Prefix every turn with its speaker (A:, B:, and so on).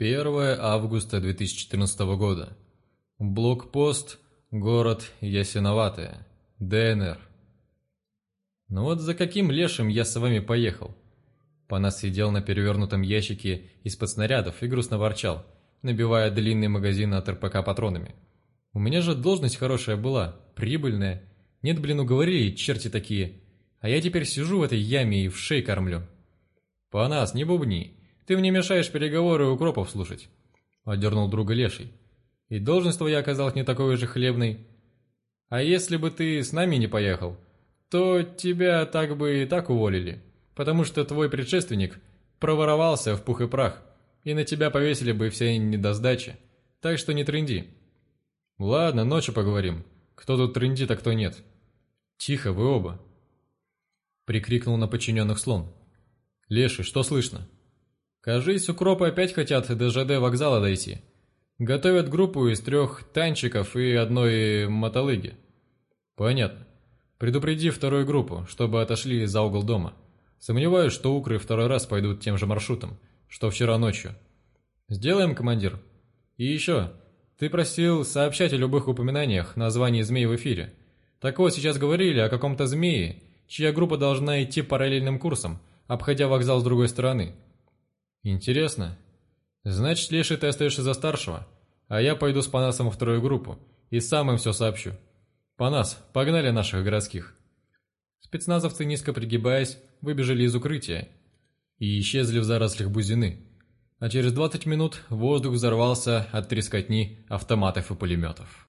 A: 1 августа 2014 года. Блокпост, город Ясиноватое, ДНР. Ну вот за каким лешим я с вами поехал? Панас сидел на перевернутом ящике из-под снарядов и грустно ворчал, набивая длинный магазин от РПК патронами. У меня же должность хорошая была, прибыльная. Нет, блин, уговорили, черти такие. А я теперь сижу в этой яме и в шей кормлю. Панас, не бубни. Ты мне мешаешь переговоры укропов слушать», — одернул друга Леший. «И должность твоя оказалась не такой же хлебной. А если бы ты с нами не поехал, то тебя так бы и так уволили, потому что твой предшественник проворовался в пух и прах, и на тебя повесили бы все недосдачи. Так что не трынди». «Ладно, ночью поговорим. Кто тут трындит, а кто нет». «Тихо, вы оба!» Прикрикнул на подчиненных слон. «Леший, что слышно?» Кажись, укропы опять хотят до ЖД вокзала дойти. Готовят группу из трех танчиков и одной мотолыги. Понятно. Предупреди вторую группу, чтобы отошли за угол дома. Сомневаюсь, что укры второй раз пойдут тем же маршрутом, что вчера ночью. Сделаем, командир. И еще, ты просил сообщать о любых упоминаниях названий змей в эфире. Так вот, сейчас говорили о каком-то змее, чья группа должна идти параллельным курсом, обходя вокзал с другой стороны. «Интересно. Значит, Леший ты остаешься за старшего, а я пойду с Панасом во вторую группу и сам им все сообщу. Панас, погнали наших городских». Спецназовцы, низко пригибаясь, выбежали из укрытия и исчезли в зарослях бузины. А через 20 минут воздух взорвался от трескотни автоматов и пулеметов.